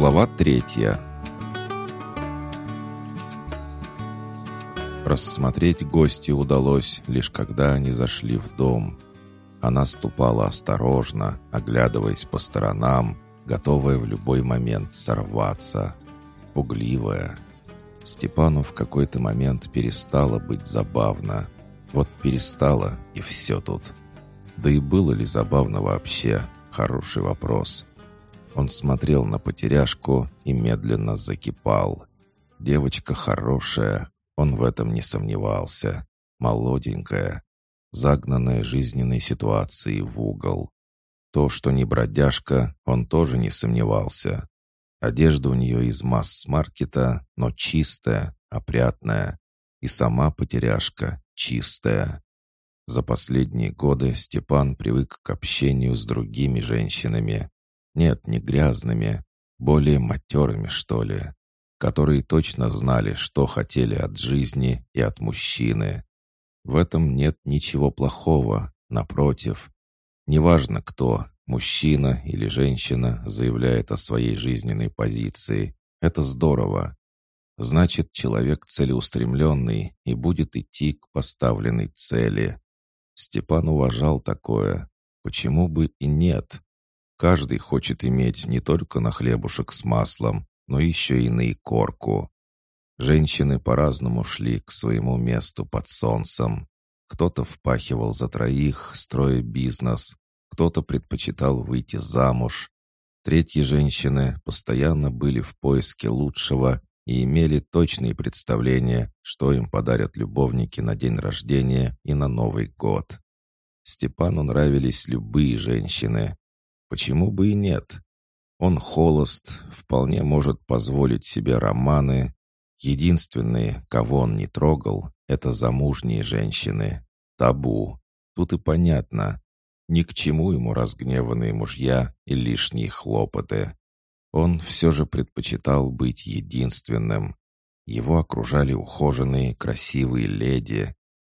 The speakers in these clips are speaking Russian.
Глава третья. Рассмотреть гости удалось, лишь когда они зашли в дом. Она ступала осторожно, оглядываясь по сторонам, готовая в любой момент сорваться. Пугливая. Степану в какой-то момент перестало быть забавно. Вот перестало, и все тут. Да и было ли забавно вообще? Хороший вопрос. Он смотрел на потеряшку и медленно закипал. Девочка хорошая, он в этом не сомневался. Молоденькая, загнанная жизненной ситуацией в угол. То, что не бродяжка, он тоже не сомневался. Одежда у нее из масс-маркета, но чистая, опрятная. И сама потеряшка чистая. За последние годы Степан привык к общению с другими женщинами, нет, не грязными, более матерыми, что ли, которые точно знали, что хотели от жизни и от мужчины. В этом нет ничего плохого, напротив. Неважно кто, мужчина или женщина, заявляет о своей жизненной позиции. Это здорово. Значит, человек целеустремленный и будет идти к поставленной цели. Степан уважал такое. Почему бы и нет? Каждый хочет иметь не только на хлебушек с маслом, но еще и на икорку. Женщины по-разному шли к своему месту под солнцем. Кто-то впахивал за троих, строя бизнес, кто-то предпочитал выйти замуж. Третьи женщины постоянно были в поиске лучшего и имели точные представления, что им подарят любовники на день рождения и на Новый год. Степану нравились любые женщины, Почему бы и нет? Он холост, вполне может позволить себе романы. Единственные, кого он не трогал, это замужние женщины. Табу. Тут и понятно. Ни к чему ему разгневанные мужья и лишние хлопоты. Он все же предпочитал быть единственным. Его окружали ухоженные, красивые леди.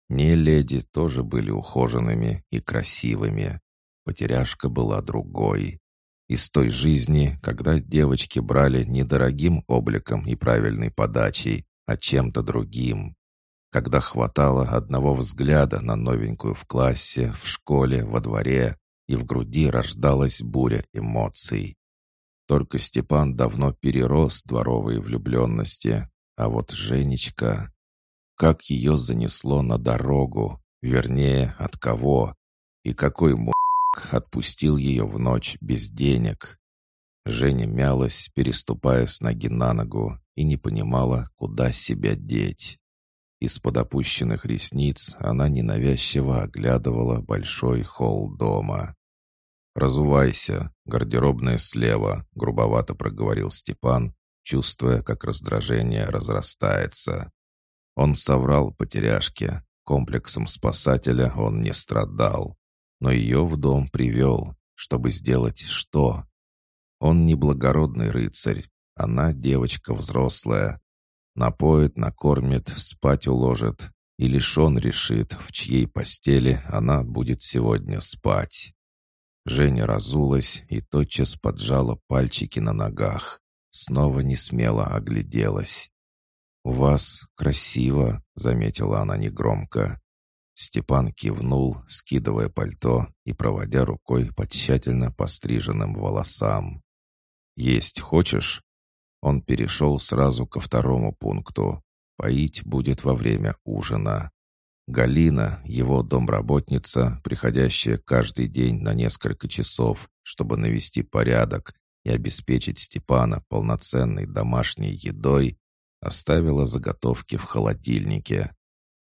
Не леди тоже были ухоженными и красивыми. Потеряшка была другой. Из той жизни, когда девочки брали не дорогим обликом и правильной подачей, а чем-то другим. Когда хватало одного взгляда на новенькую в классе, в школе, во дворе, и в груди рождалась буря эмоций. Только Степан давно перерос дворовые влюбленности, а вот Женечка... Как ее занесло на дорогу, вернее, от кого, и какой отпустил ее в ночь без денег. Женя мялась, переступая с ноги на ногу, и не понимала, куда себя деть. Из-под опущенных ресниц она ненавязчиво оглядывала большой холл дома. «Разувайся, гардеробная слева», — грубовато проговорил Степан, чувствуя, как раздражение разрастается. Он соврал потеряшке. Комплексом спасателя он не страдал но ее в дом привел, чтобы сделать что? Он не благородный рыцарь, она девочка взрослая. Напоит, накормит, спать уложит, и лишь он решит, в чьей постели она будет сегодня спать. Женя разулась и тотчас поджала пальчики на ногах. Снова не смело огляделась. «У вас красиво», — заметила она негромко. Степан кивнул, скидывая пальто и проводя рукой по тщательно постриженным волосам. «Есть хочешь?» Он перешел сразу ко второму пункту. «Поить будет во время ужина». Галина, его домработница, приходящая каждый день на несколько часов, чтобы навести порядок и обеспечить Степана полноценной домашней едой, оставила заготовки в холодильнике.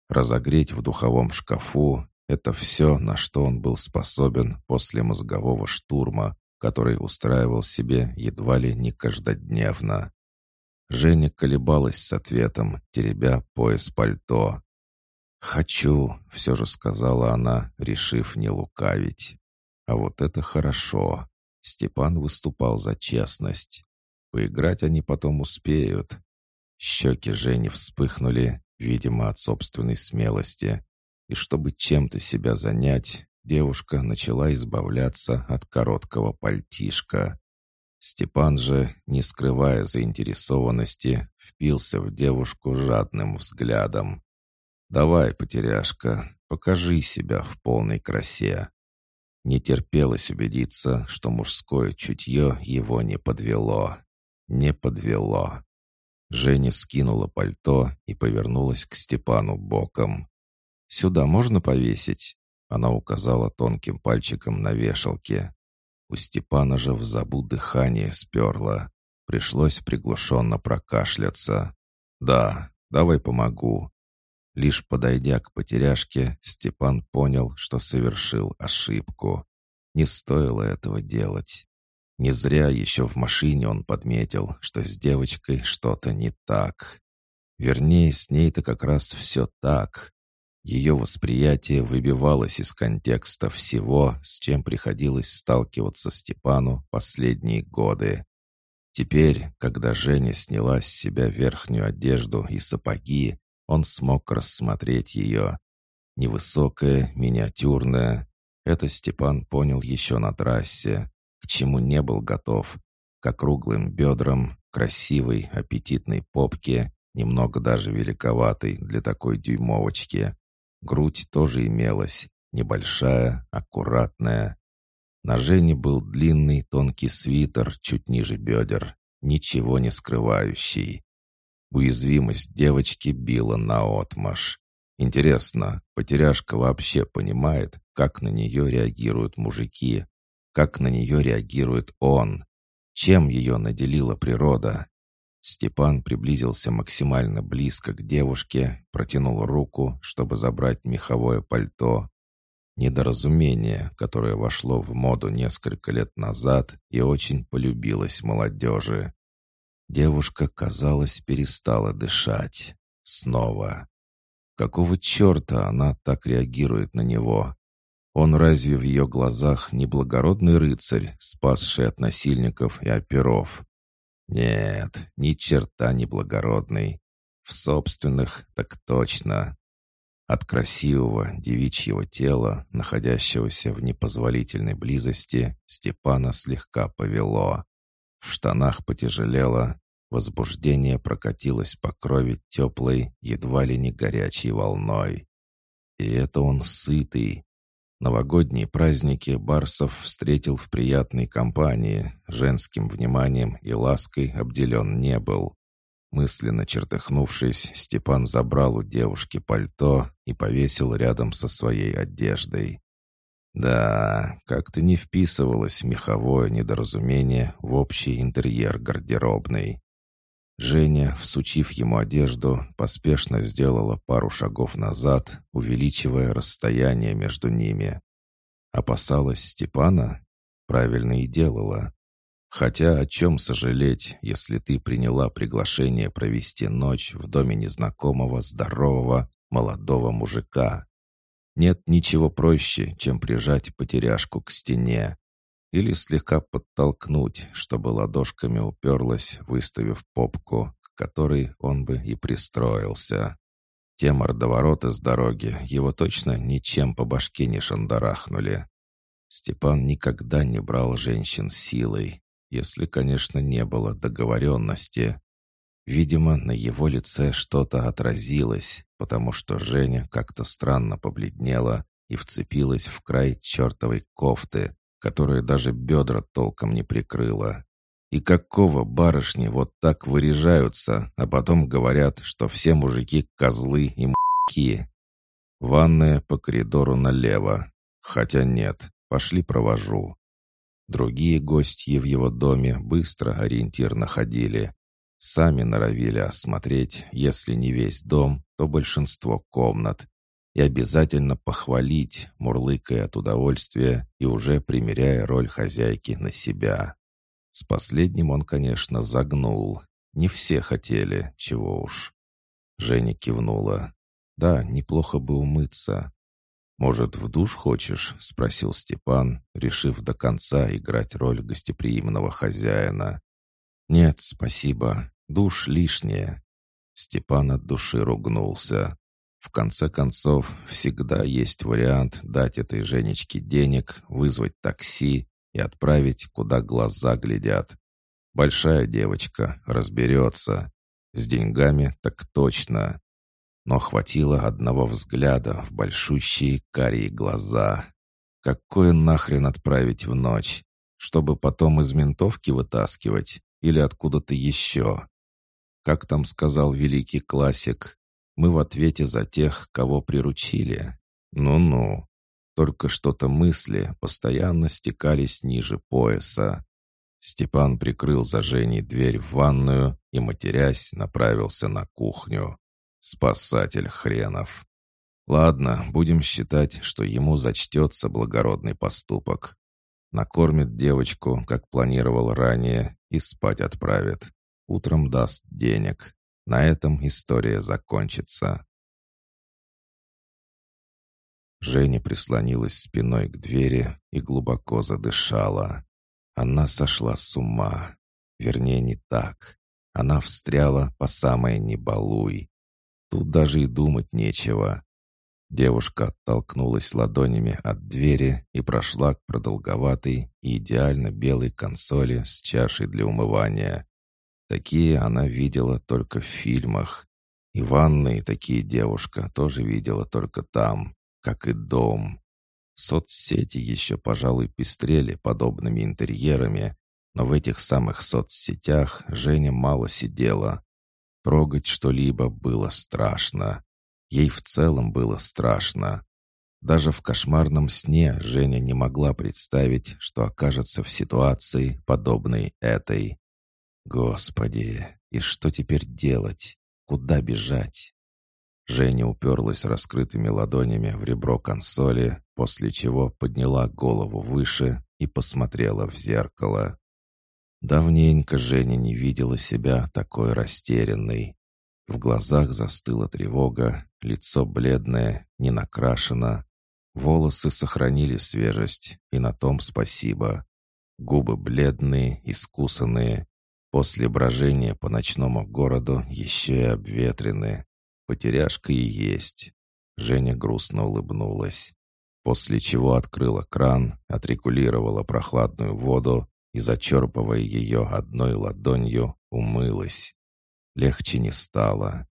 Разогреть в духовом шкафу — это все, на что он был способен после мозгового штурма, который устраивал себе едва ли не каждодневно. Женя колебалась с ответом, теребя пояс пальто. «Хочу», — все же сказала она, решив не лукавить. А вот это хорошо. Степан выступал за честность. Поиграть они потом успеют. Щеки Жени вспыхнули, видимо, от собственной смелости. И чтобы чем-то себя занять, девушка начала избавляться от короткого пальтишка. Степан же, не скрывая заинтересованности, впился в девушку жадным взглядом. «Давай, потеряшка, покажи себя в полной красе». Не терпелось убедиться, что мужское чутье его не подвело. Не подвело. Женя скинула пальто и повернулась к Степану боком. «Сюда можно повесить?» Она указала тонким пальчиком на вешалке. У Степана же в забу дыхание сперло. Пришлось приглушенно прокашляться. «Да, давай помогу». Лишь подойдя к потеряшке, Степан понял, что совершил ошибку. Не стоило этого делать. Не зря еще в машине он подметил, что с девочкой что-то не так. Вернее, с ней-то как раз все так. Ее восприятие выбивалось из контекста всего, с чем приходилось сталкиваться Степану последние годы. Теперь, когда Женя сняла с себя верхнюю одежду и сапоги, он смог рассмотреть ее. Невысокая, миниатюрная. Это Степан понял еще на трассе, к чему не был готов. К округлым бедрам, красивой, аппетитной попке, немного даже великоватой для такой дюймовочки. Грудь тоже имелась, небольшая, аккуратная. На Жене был длинный тонкий свитер чуть ниже бедер, ничего не скрывающий. Уязвимость девочки била наотмашь. Интересно, потеряшка вообще понимает, как на нее реагируют мужики, как на нее реагирует он, чем ее наделила природа. Степан приблизился максимально близко к девушке, протянул руку, чтобы забрать меховое пальто. Недоразумение, которое вошло в моду несколько лет назад и очень полюбилось молодежи. Девушка, казалось, перестала дышать. Снова. Какого черта она так реагирует на него? Он разве в ее глазах не благородный рыцарь, спасший от насильников и оперов? Нет, ни черта не благородный. В собственных так точно. От красивого девичьего тела, находящегося в непозволительной близости, Степана слегка повело. В штанах потяжелело, возбуждение прокатилось по крови теплой, едва ли не горячей волной. И это он сытый, Новогодние праздники Барсов встретил в приятной компании, женским вниманием и лаской обделен не был. Мысленно чертыхнувшись, Степан забрал у девушки пальто и повесил рядом со своей одеждой. Да, как-то не вписывалось меховое недоразумение в общий интерьер гардеробной. Женя, всучив ему одежду, поспешно сделала пару шагов назад, увеличивая расстояние между ними. Опасалась Степана? Правильно и делала. Хотя о чем сожалеть, если ты приняла приглашение провести ночь в доме незнакомого, здорового, молодого мужика? Нет ничего проще, чем прижать потеряшку к стене, или слегка подтолкнуть, чтобы ладошками уперлась, выставив попку, к которой он бы и пристроился. Те мордовороты с дороги его точно ничем по башке не шандарахнули. Степан никогда не брал женщин силой, если, конечно, не было договоренности. Видимо, на его лице что-то отразилось, потому что Женя как-то странно побледнела и вцепилась в край чертовой кофты, которая даже бедра толком не прикрыла. И какого барышни вот так выряжаются, а потом говорят, что все мужики козлы и мужики. Ванная по коридору налево. Хотя нет, пошли провожу. Другие гости в его доме быстро ориентир находили. Сами норовили осмотреть, если не весь дом, то большинство комнат, и обязательно похвалить, мурлыкая от удовольствия и уже примеряя роль хозяйки на себя. С последним он, конечно, загнул. Не все хотели, чего уж. Женя кивнула. «Да, неплохо бы умыться». «Может, в душ хочешь?» — спросил Степан, решив до конца играть роль гостеприимного хозяина. «Нет, спасибо. Душ лишнее». Степан от души ругнулся. В конце концов, всегда есть вариант дать этой Женечке денег, вызвать такси и отправить, куда глаза глядят. Большая девочка, разберется. С деньгами так точно. Но хватило одного взгляда в большущие карие глаза. Какое нахрен отправить в ночь? Чтобы потом из ментовки вытаскивать? Или откуда-то еще? Как там сказал великий классик, мы в ответе за тех, кого приручили. Ну-ну. Только что-то мысли постоянно стекались ниже пояса. Степан прикрыл за Женей дверь в ванную и, матерясь, направился на кухню. Спасатель хренов. Ладно, будем считать, что ему зачтется благородный поступок. Накормит девочку, как планировал ранее, и спать отправит. Утром даст денег. На этом история закончится. Женя прислонилась спиной к двери и глубоко задышала. Она сошла с ума. Вернее, не так. Она встряла по самое «не балуй». Тут даже и думать нечего. Девушка оттолкнулась ладонями от двери и прошла к продолговатой и идеально белой консоли с чашей для умывания. Такие она видела только в фильмах. И ванные такие девушка тоже видела только там, как и дом. Соцсети еще, пожалуй, пестрели подобными интерьерами, но в этих самых соцсетях Женя мало сидела. Трогать что-либо было страшно. Ей в целом было страшно. Даже в кошмарном сне Женя не могла представить, что окажется в ситуации, подобной этой. Господи, и что теперь делать? Куда бежать? Женя уперлась раскрытыми ладонями в ребро консоли, после чего подняла голову выше и посмотрела в зеркало. Давненько Женя не видела себя такой растерянной. В глазах застыла тревога, лицо бледное, не накрашено. Волосы сохранили свежесть, и на том спасибо. Губы бледные, искусанные. После брожения по ночному городу еще и обветрены. Потеряшка и есть. Женя грустно улыбнулась. После чего открыла кран, отрегулировала прохладную воду и, зачерпывая ее одной ладонью, умылась. Легче не стало.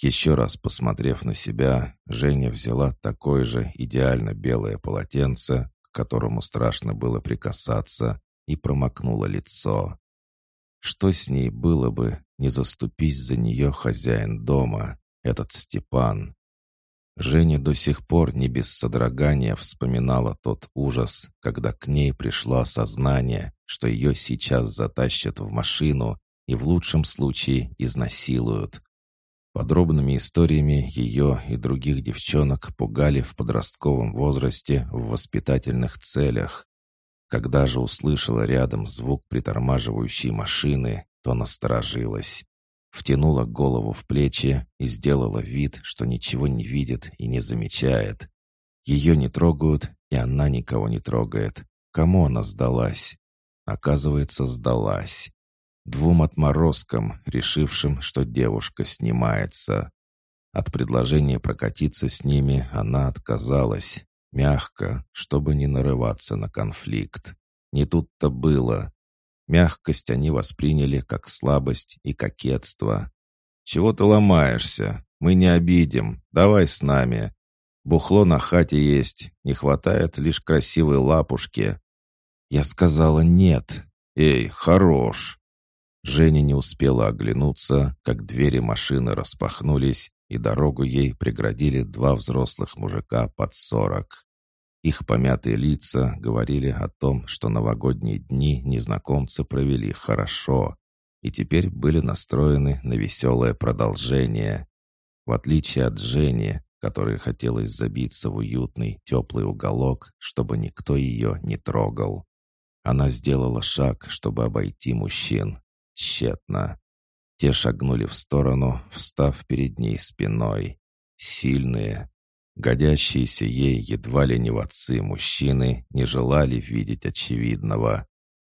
Еще раз посмотрев на себя, Женя взяла такое же идеально белое полотенце, к которому страшно было прикасаться, и промокнула лицо. Что с ней было бы, не заступись за нее хозяин дома? этот Степан. Женя до сих пор не без содрогания вспоминала тот ужас, когда к ней пришло осознание, что ее сейчас затащат в машину и в лучшем случае изнасилуют. Подробными историями ее и других девчонок пугали в подростковом возрасте в воспитательных целях. Когда же услышала рядом звук притормаживающей машины, то насторожилась втянула голову в плечи и сделала вид, что ничего не видит и не замечает. Ее не трогают, и она никого не трогает. Кому она сдалась? Оказывается, сдалась. Двум отморозкам, решившим, что девушка снимается. От предложения прокатиться с ними она отказалась. Мягко, чтобы не нарываться на конфликт. Не тут-то было. Мягкость они восприняли как слабость и кокетство. «Чего ты ломаешься? Мы не обидим. Давай с нами. Бухло на хате есть. Не хватает лишь красивой лапушки». Я сказала «нет». «Эй, хорош!» Женя не успела оглянуться, как двери машины распахнулись, и дорогу ей преградили два взрослых мужика под сорок. Их помятые лица говорили о том, что новогодние дни незнакомцы провели хорошо и теперь были настроены на веселое продолжение. В отличие от Жени, которой хотелось забиться в уютный, теплый уголок, чтобы никто ее не трогал. Она сделала шаг, чтобы обойти мужчин. Тщетно. Те шагнули в сторону, встав перед ней спиной. Сильные, Годящиеся ей едва ли не в отцы мужчины не желали видеть очевидного.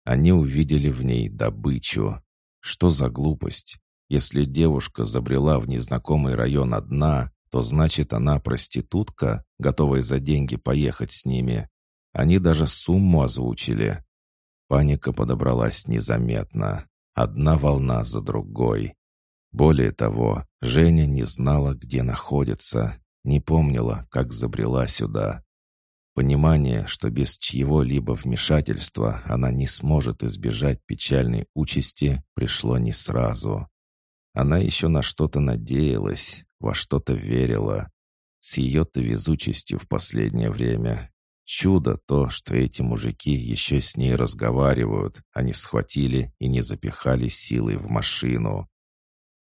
Они увидели в ней добычу. Что за глупость? Если девушка забрела в незнакомый район одна, то значит она проститутка, готовая за деньги поехать с ними. Они даже сумму озвучили. Паника подобралась незаметно. Одна волна за другой. Более того, Женя не знала, где находится, не помнила, как забрела сюда. Понимание, что без чьего-либо вмешательства она не сможет избежать печальной участи, пришло не сразу. Она еще на что-то надеялась, во что-то верила. С ее-то везучестью в последнее время. Чудо то, что эти мужики еще с ней разговаривают, они схватили и не запихали силой в машину.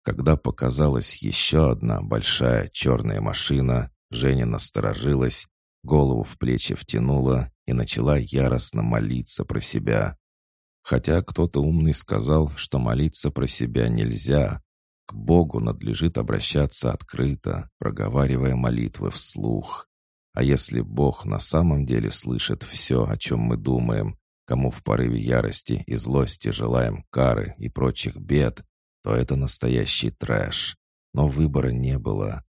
Когда показалась еще одна большая черная машина, Женя насторожилась, голову в плечи втянула и начала яростно молиться про себя. Хотя кто-то умный сказал, что молиться про себя нельзя. К Богу надлежит обращаться открыто, проговаривая молитвы вслух. А если Бог на самом деле слышит все, о чем мы думаем, кому в порыве ярости и злости желаем кары и прочих бед, то это настоящий трэш. Но выбора не было.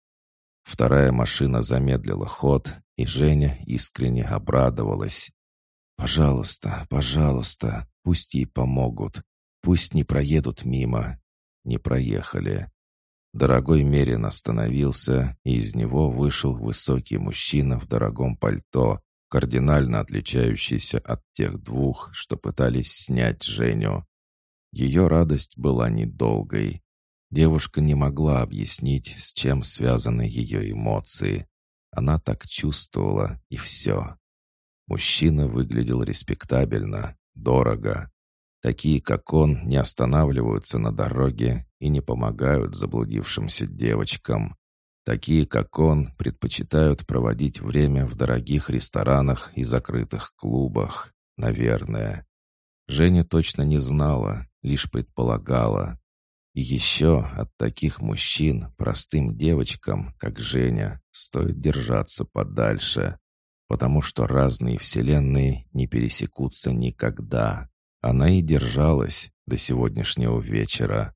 Вторая машина замедлила ход, и Женя искренне обрадовалась. «Пожалуйста, пожалуйста, пусть ей помогут. Пусть не проедут мимо». Не проехали. Дорогой Мерин остановился, и из него вышел высокий мужчина в дорогом пальто, кардинально отличающийся от тех двух, что пытались снять Женю. Ее радость была недолгой. Девушка не могла объяснить, с чем связаны ее эмоции. Она так чувствовала, и все. Мужчина выглядел респектабельно, дорого. Такие, как он, не останавливаются на дороге и не помогают заблудившимся девочкам. Такие, как он, предпочитают проводить время в дорогих ресторанах и закрытых клубах. Наверное. Женя точно не знала, лишь предполагала. Еще от таких мужчин, простым девочкам, как Женя, стоит держаться подальше, потому что разные вселенные не пересекутся никогда. Она и держалась до сегодняшнего вечера,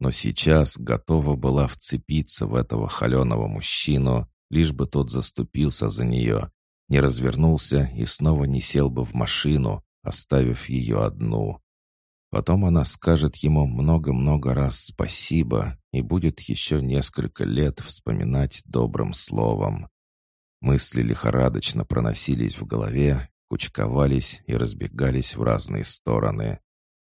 но сейчас готова была вцепиться в этого холеного мужчину, лишь бы тот заступился за нее, не развернулся и снова не сел бы в машину, оставив ее одну. Потом она скажет ему много-много раз спасибо и будет еще несколько лет вспоминать добрым словом. Мысли лихорадочно проносились в голове, кучковались и разбегались в разные стороны.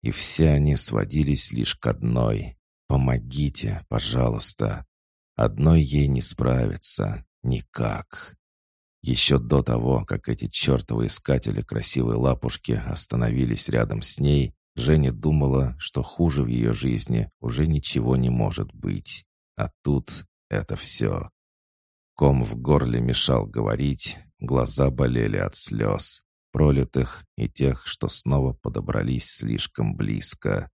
И все они сводились лишь к одной. «Помогите, пожалуйста». Одной ей не справиться. Никак. Еще до того, как эти чертовы искатели красивой лапушки остановились рядом с ней, Женя думала, что хуже в ее жизни уже ничего не может быть. А тут это все. Ком в горле мешал говорить, глаза болели от слез, пролитых и тех, что снова подобрались слишком близко.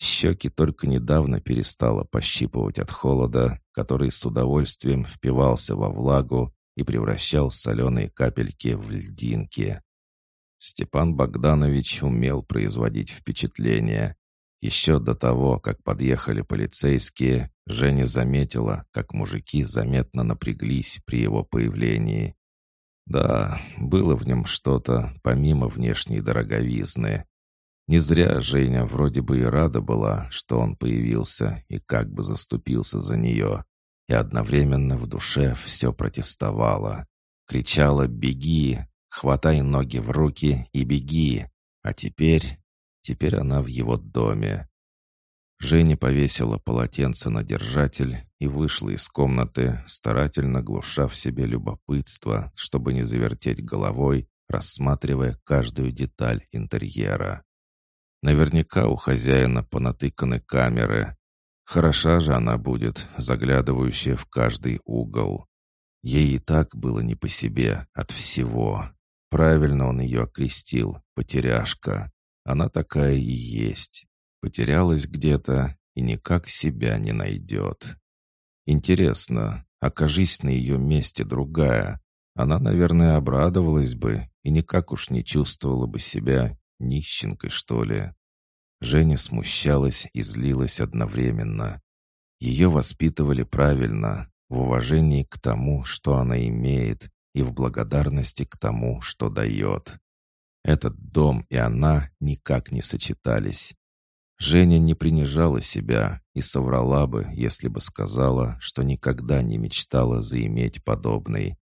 Щеки только недавно перестала пощипывать от холода, который с удовольствием впивался во влагу и превращал соленые капельки в льдинки. Степан Богданович умел производить впечатление. Еще до того, как подъехали полицейские, Женя заметила, как мужики заметно напряглись при его появлении. Да, было в нем что-то, помимо внешней дороговизны. Не зря Женя вроде бы и рада была, что он появился и как бы заступился за нее. И одновременно в душе все протестовало. Кричала «Беги!», Хватай ноги в руки и беги. А теперь... Теперь она в его доме. Женя повесила полотенце на держатель и вышла из комнаты, старательно глуша в себе любопытство, чтобы не завертеть головой, рассматривая каждую деталь интерьера. Наверняка у хозяина понатыканы камеры. Хороша же она будет, заглядывающая в каждый угол. Ей и так было не по себе от всего. Правильно он ее окрестил, потеряшка. Она такая и есть. Потерялась где-то и никак себя не найдет. Интересно, окажись на ее месте другая, она, наверное, обрадовалась бы и никак уж не чувствовала бы себя нищенкой, что ли. Женя смущалась и злилась одновременно. Ее воспитывали правильно, в уважении к тому, что она имеет, и в благодарности к тому, что дает. Этот дом и она никак не сочетались. Женя не принижала себя и соврала бы, если бы сказала, что никогда не мечтала заиметь подобный.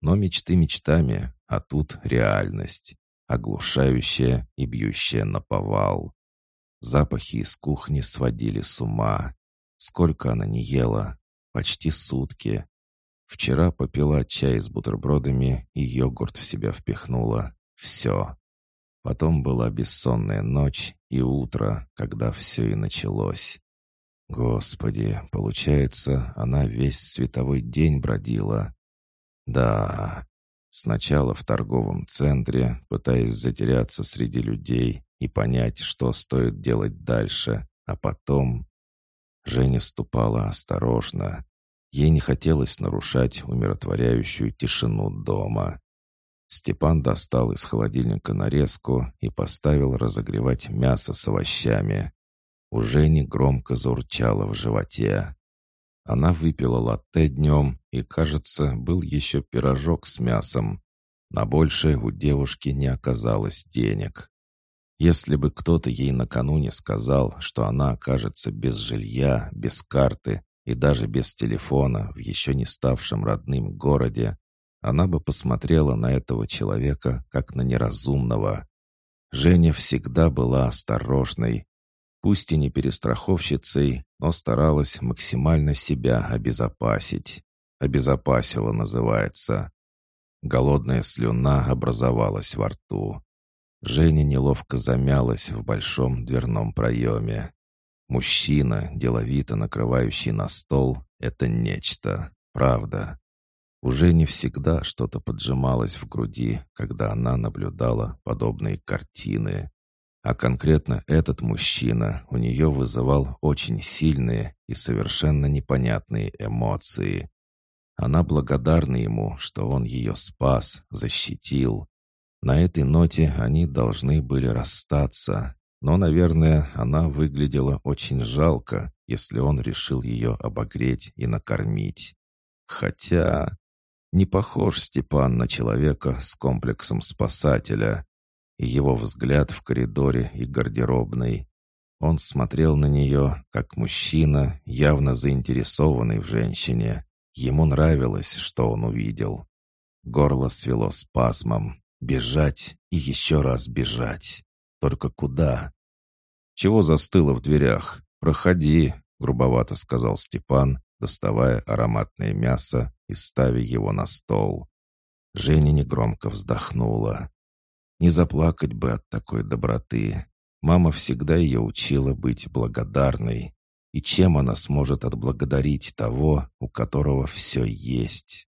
Но мечты мечтами, а тут реальность, оглушающая и бьющая на повал. Запахи из кухни сводили с ума. Сколько она не ела? Почти сутки. Вчера попила чай с бутербродами и йогурт в себя впихнула. Все. Потом была бессонная ночь и утро, когда все и началось. Господи, получается, она весь световой день бродила. Да, сначала в торговом центре, пытаясь затеряться среди людей и понять, что стоит делать дальше, а потом... Женя ступала осторожно. Ей не хотелось нарушать умиротворяющую тишину дома. Степан достал из холодильника нарезку и поставил разогревать мясо с овощами. У Жени громко заурчало в животе. Она выпила латте днем, и, кажется, был еще пирожок с мясом. На большее у девушки не оказалось денег. Если бы кто-то ей накануне сказал, что она окажется без жилья, без карты и даже без телефона в еще не ставшем родным городе, она бы посмотрела на этого человека как на неразумного. Женя всегда была осторожной, пусть и не перестраховщицей, но старалась максимально себя обезопасить. Обезопасила, называется. Голодная слюна образовалась во рту. Женя неловко замялась в большом дверном проеме. Мужчина, деловито накрывающий на стол, — это нечто, правда. Уже не всегда что-то поджималось в груди, когда она наблюдала подобные картины. А конкретно этот мужчина у нее вызывал очень сильные и совершенно непонятные эмоции. Она благодарна ему, что он ее спас, защитил. На этой ноте они должны были расстаться, но, наверное, она выглядела очень жалко, если он решил ее обогреть и накормить. Хотя не похож Степан на человека с комплексом спасателя. И его взгляд в коридоре и гардеробной. Он смотрел на нее, как мужчина, явно заинтересованный в женщине. Ему нравилось, что он увидел. Горло свело спазмом. Бежать и еще раз бежать. Только куда? «Чего застыло в дверях? Проходи», — грубовато сказал Степан, доставая ароматное мясо и ставя его на стол. Женя негромко вздохнула. Не заплакать бы от такой доброты. Мама всегда ее учила быть благодарной. И чем она сможет отблагодарить того, у которого все есть?